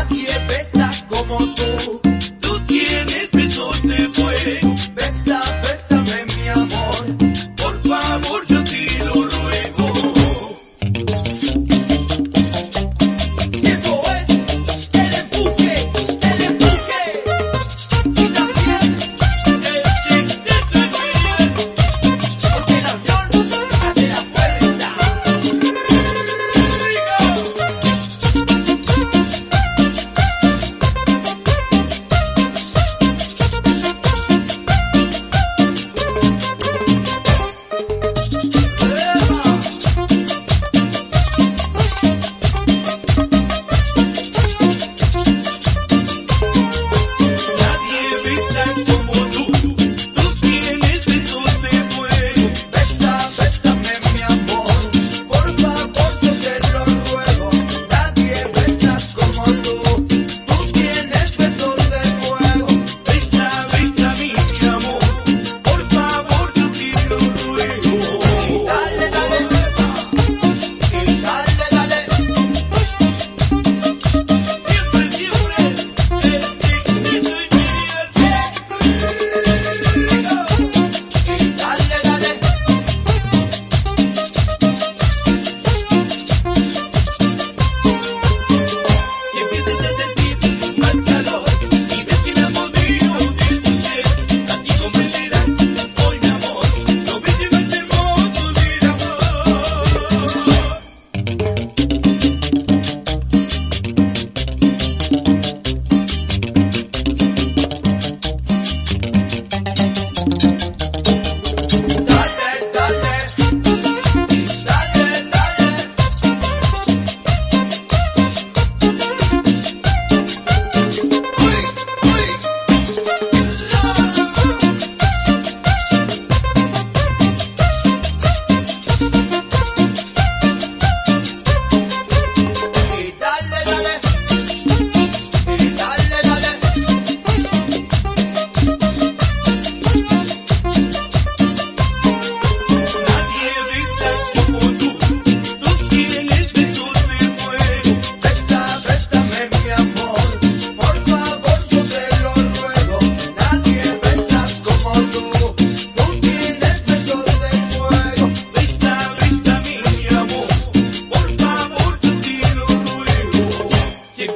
nadie besa como tú.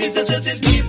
It's just, it's